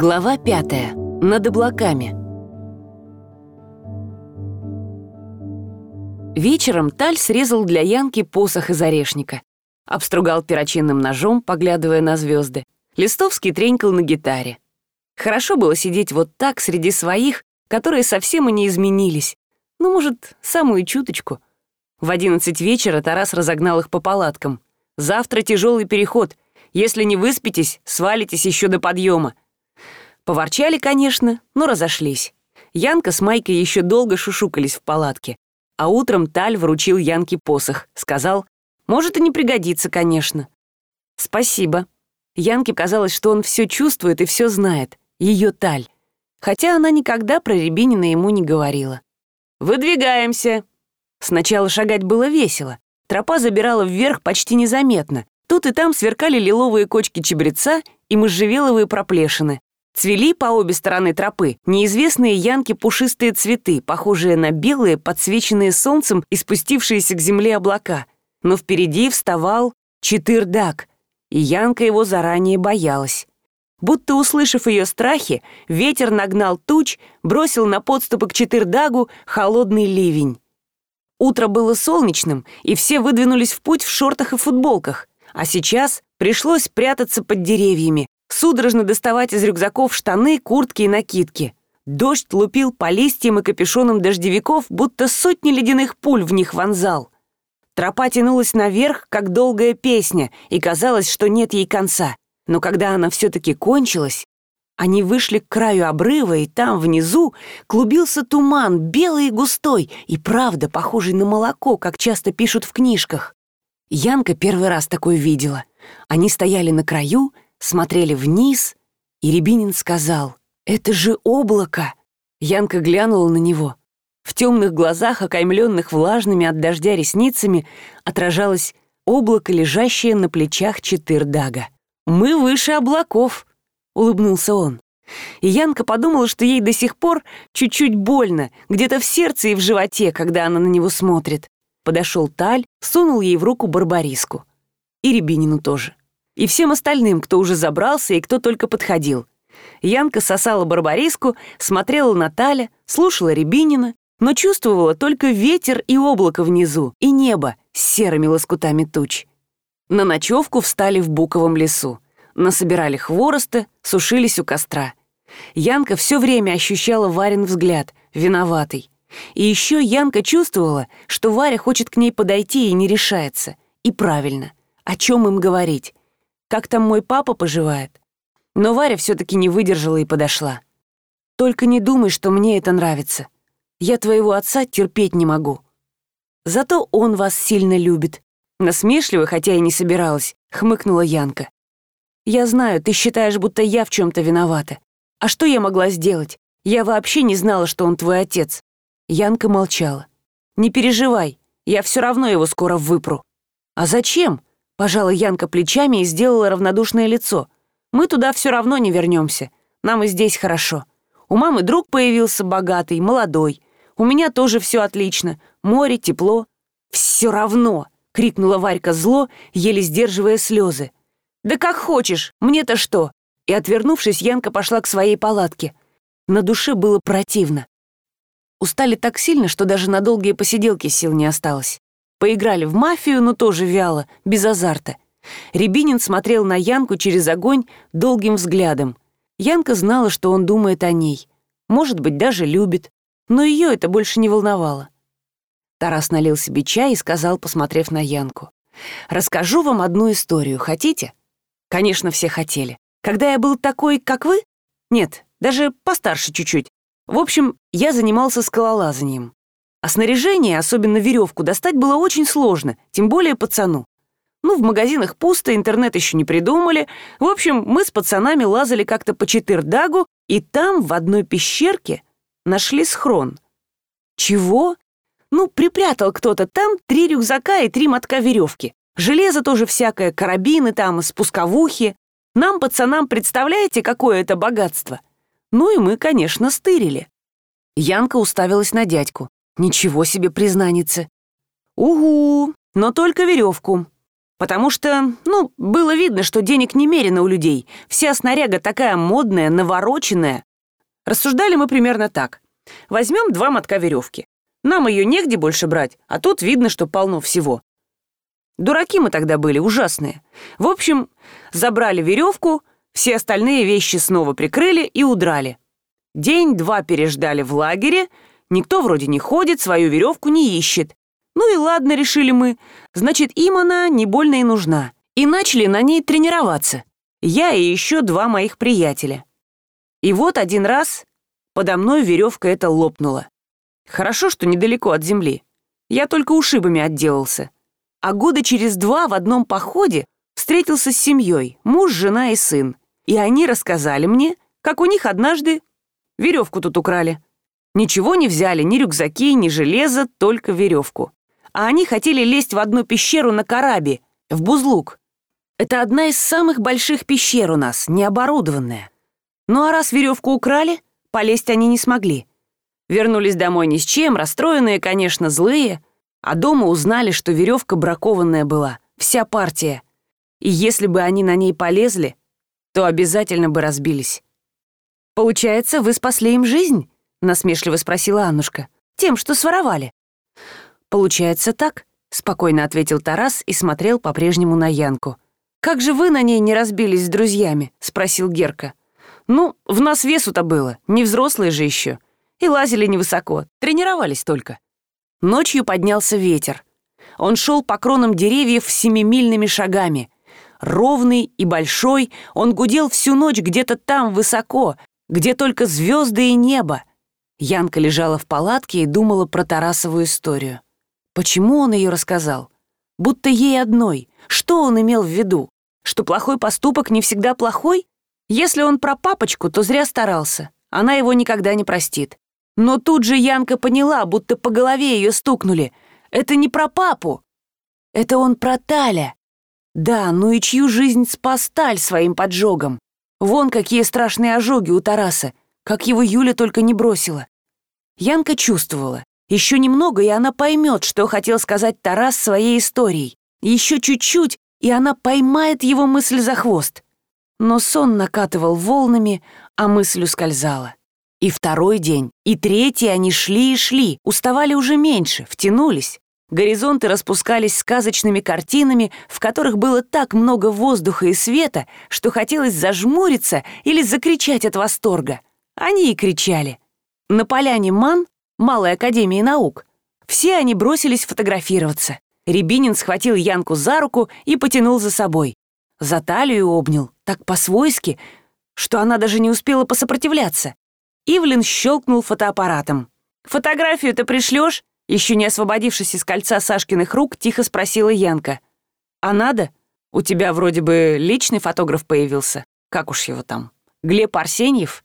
Глава пятая. Над облаками. Вечером Таль срезал для Янки посох из орешника. Обстругал перочинным ножом, поглядывая на звезды. Листовский тренькал на гитаре. Хорошо было сидеть вот так среди своих, которые совсем и не изменились. Ну, может, самую чуточку. В одиннадцать вечера Тарас разогнал их по палаткам. «Завтра тяжелый переход. Если не выспитесь, свалитесь еще до подъема. Поворчали, конечно, но разошлись. Янка с Майкой еще долго шушукались в палатке. А утром Таль вручил Янке посох. Сказал, может и не пригодится, конечно. Спасибо. Янке казалось, что он все чувствует и все знает. Ее Таль. Хотя она никогда про Рябинина ему не говорила. «Выдвигаемся!» Сначала шагать было весело. Тропа забирала вверх почти незаметно. Тут и там сверкали лиловые кочки чебреца и можжевеловые проплешины. Цвели по обе стороны тропы неизвестные янки пушистые цветы, похожие на белые, подсвеченные солнцем и спустившиеся к земле облака. Но впереди вставал Читырдак, и Янка его заранее боялась. Будто услышав ее страхи, ветер нагнал туч, бросил на подступы к Читырдагу холодный ливень. Утро было солнечным, и все выдвинулись в путь в шортах и футболках, а сейчас пришлось прятаться под деревьями, судорожно доставать из рюкзаков штаны, куртки и накидки. Дождь лупил по листьям и капюшонам дождевиков, будто сотни ледяных пуль в них вонзал. Тропа тянулась наверх, как долгая песня, и казалось, что нет ей конца. Но когда она все-таки кончилась, они вышли к краю обрыва, и там, внизу, клубился туман, белый и густой, и правда похожий на молоко, как часто пишут в книжках. Янка первый раз такое видела. Они стояли на краю, смотрели вниз, и Рябинин сказал, «Это же облако!» Янка глянула на него. В темных глазах, окаймленных влажными от дождя ресницами, отражалось облако, лежащее на плечах Четырдага. «Мы выше облаков», — улыбнулся он. И Янка подумала, что ей до сих пор чуть-чуть больно, где-то в сердце и в животе, когда она на него смотрит. Подошел Таль, сунул ей в руку барбариску. И Рябинину тоже и всем остальным, кто уже забрался и кто только подходил. Янка сосала барбариску, смотрела на Таля, слушала Рябинина, но чувствовала только ветер и облако внизу, и небо с серыми лоскутами туч. На ночевку встали в буковом лесу. Насобирали хвороста, сушились у костра. Янка все время ощущала Варин взгляд, виноватый. И еще Янка чувствовала, что Варя хочет к ней подойти и не решается. И правильно. О чем им говорить? Как там мой папа поживает. Но Варя все-таки не выдержала и подошла. Только не думай, что мне это нравится. Я твоего отца терпеть не могу. Зато он вас сильно любит. Насмешливо, хотя и не собиралась, хмыкнула Янка. Я знаю, ты считаешь, будто я в чем-то виновата. А что я могла сделать? Я вообще не знала, что он твой отец. Янка молчала. Не переживай, я все равно его скоро выпру. А зачем? Пожала Янка плечами и сделала равнодушное лицо. «Мы туда все равно не вернемся. Нам и здесь хорошо. У мамы друг появился богатый, молодой. У меня тоже все отлично. Море, тепло». «Все равно!» — крикнула Варька зло, еле сдерживая слезы. «Да как хочешь, мне-то что?» И, отвернувшись, Янка пошла к своей палатке. На душе было противно. Устали так сильно, что даже на долгие посиделки сил не осталось. Поиграли в мафию, но тоже вяло, без азарта. Рябинин смотрел на Янку через огонь долгим взглядом. Янка знала, что он думает о ней. Может быть, даже любит. Но ее это больше не волновало. Тарас налил себе чай и сказал, посмотрев на Янку. «Расскажу вам одну историю. Хотите?» Конечно, все хотели. Когда я был такой, как вы? Нет, даже постарше чуть-чуть. В общем, я занимался скалолазанием. А снаряжение, особенно веревку, достать было очень сложно, тем более пацану. Ну, в магазинах пусто, интернет еще не придумали. В общем, мы с пацанами лазали как-то по Четырдагу, и там, в одной пещерке, нашли схрон. Чего? Ну, припрятал кто-то там три рюкзака и три мотка веревки. Железо тоже всякое, карабины там, спусковухи. Нам, пацанам, представляете, какое это богатство? Ну и мы, конечно, стырили. Янка уставилась на дядьку. Ничего себе признаница. Угу, но только веревку. Потому что, ну, было видно, что денег немерено у людей. Вся снаряга такая модная, навороченная. Рассуждали мы примерно так. Возьмем два мотка веревки. Нам ее негде больше брать, а тут видно, что полно всего. Дураки мы тогда были, ужасные. В общем, забрали веревку, все остальные вещи снова прикрыли и удрали. День-два переждали в лагере, никто вроде не ходит, свою веревку не ищет. Ну и ладно, решили мы, значит, им она не больно и нужна. И начали на ней тренироваться. Я и еще два моих приятеля. И вот один раз подо мной веревка эта лопнула. Хорошо, что недалеко от земли. Я только ушибами отделался. А года через два в одном походе встретился с семьей, муж, жена и сын. И они рассказали мне, как у них однажды веревку тут украли. Ничего не взяли, ни рюкзаки, ни железо, только веревку а они хотели лезть в одну пещеру на Карабе, в Бузлук. Это одна из самых больших пещер у нас, необорудованная. Ну а раз веревку украли, полезть они не смогли. Вернулись домой ни с чем, расстроенные, конечно, злые, а дома узнали, что веревка бракованная была, вся партия. И если бы они на ней полезли, то обязательно бы разбились. «Получается, вы спасли им жизнь?» — насмешливо спросила Аннушка. «Тем, что своровали». «Получается так», — спокойно ответил Тарас и смотрел по-прежнему на Янку. «Как же вы на ней не разбились с друзьями?» — спросил Герка. «Ну, в нас весу-то было, не взрослые же еще. И лазили невысоко, тренировались только». Ночью поднялся ветер. Он шел по кронам деревьев семимильными шагами. Ровный и большой, он гудел всю ночь где-то там высоко, где только звезды и небо. Янка лежала в палатке и думала про Тарасову историю. Почему он ее рассказал? Будто ей одной. Что он имел в виду? Что плохой поступок не всегда плохой? Если он про папочку, то зря старался. Она его никогда не простит. Но тут же Янка поняла, будто по голове ее стукнули. Это не про папу. Это он про Таля. Да, ну и чью жизнь спас Таль своим поджогом? Вон какие страшные ожоги у Тараса. Как его Юля только не бросила. Янка чувствовала. Еще немного, и она поймет, что хотел сказать Тарас своей историей. Еще чуть-чуть, и она поймает его мысль за хвост. Но сон накатывал волнами, а мысль ускользала. И второй день, и третий они шли и шли, уставали уже меньше, втянулись. Горизонты распускались сказочными картинами, в которых было так много воздуха и света, что хотелось зажмуриться или закричать от восторга. Они и кричали. На поляне Ман Малой Академии наук. Все они бросились фотографироваться. Рябинин схватил Янку за руку и потянул за собой. За талию обнял, так по-свойски, что она даже не успела посопротивляться. Ивлин щелкнул фотоаппаратом. «Фотографию ты пришлешь?» Еще не освободившись из кольца Сашкиных рук, тихо спросила Янка. «А надо? У тебя вроде бы личный фотограф появился. Как уж его там? Глеб Арсеньев?»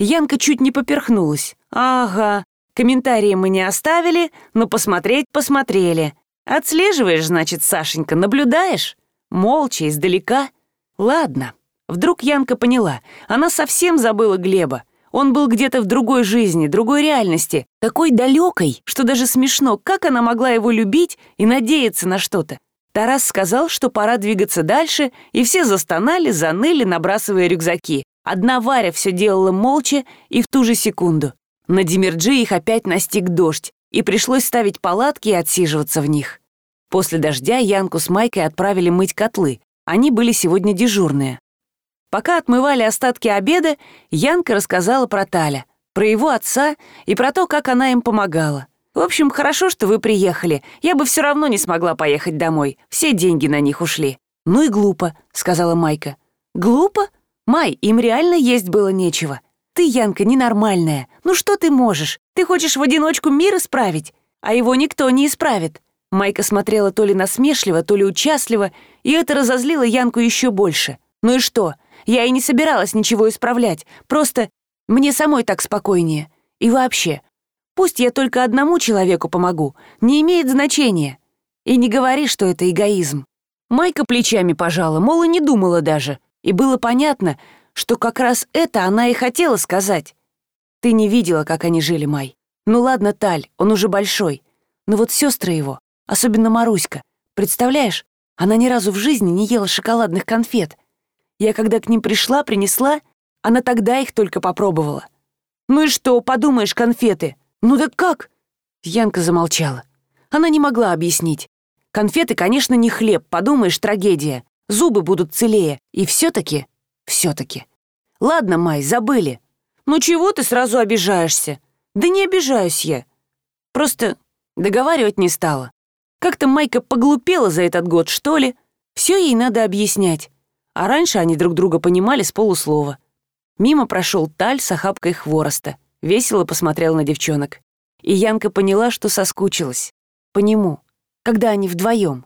Янка чуть не поперхнулась. «Ага, Комментарии мы не оставили, но посмотреть посмотрели. Отслеживаешь, значит, Сашенька, наблюдаешь? Молча, издалека. Ладно. Вдруг Янка поняла. Она совсем забыла Глеба. Он был где-то в другой жизни, другой реальности, такой далекой, что даже смешно, как она могла его любить и надеяться на что-то. Тарас сказал, что пора двигаться дальше, и все застонали, заныли, набрасывая рюкзаки. Одна Варя все делала молча и в ту же секунду. На Демирджи их опять настиг дождь, и пришлось ставить палатки и отсиживаться в них. После дождя Янку с Майкой отправили мыть котлы. Они были сегодня дежурные. Пока отмывали остатки обеда, Янка рассказала про Таля, про его отца и про то, как она им помогала. «В общем, хорошо, что вы приехали. Я бы все равно не смогла поехать домой. Все деньги на них ушли». «Ну и глупо», — сказала Майка. «Глупо? Май, им реально есть было нечего. Ты, Янка, ненормальная. Ну что ты можешь? Ты хочешь в одиночку мир исправить? А его никто не исправит». Майка смотрела то ли насмешливо, то ли участливо, и это разозлило Янку еще больше. «Ну и что? Я и не собиралась ничего исправлять. Просто мне самой так спокойнее. И вообще, пусть я только одному человеку помогу, не имеет значения. И не говори, что это эгоизм». Майка плечами пожала, мол, и не думала даже. И было понятно, что как раз это она и хотела сказать. Ты не видела, как они жили, Май. Ну ладно, Таль, он уже большой. Но вот сестры его, особенно Маруська, представляешь, Она ни разу в жизни не ела шоколадных конфет. Я когда к ним пришла, принесла, она тогда их только попробовала. «Ну и что, подумаешь, конфеты? Ну да как?» Янка замолчала. Она не могла объяснить. Конфеты, конечно, не хлеб, подумаешь, трагедия. Зубы будут целее. И все-таки, все-таки. Ладно, Май, забыли. Ну чего ты сразу обижаешься? Да не обижаюсь я. Просто договаривать не стала. Как-то Майка поглупела за этот год, что ли? Все ей надо объяснять. А раньше они друг друга понимали с полуслова. Мимо прошел Таль с охапкой хвороста. Весело посмотрел на девчонок. И Янка поняла, что соскучилась. По нему, когда они вдвоем.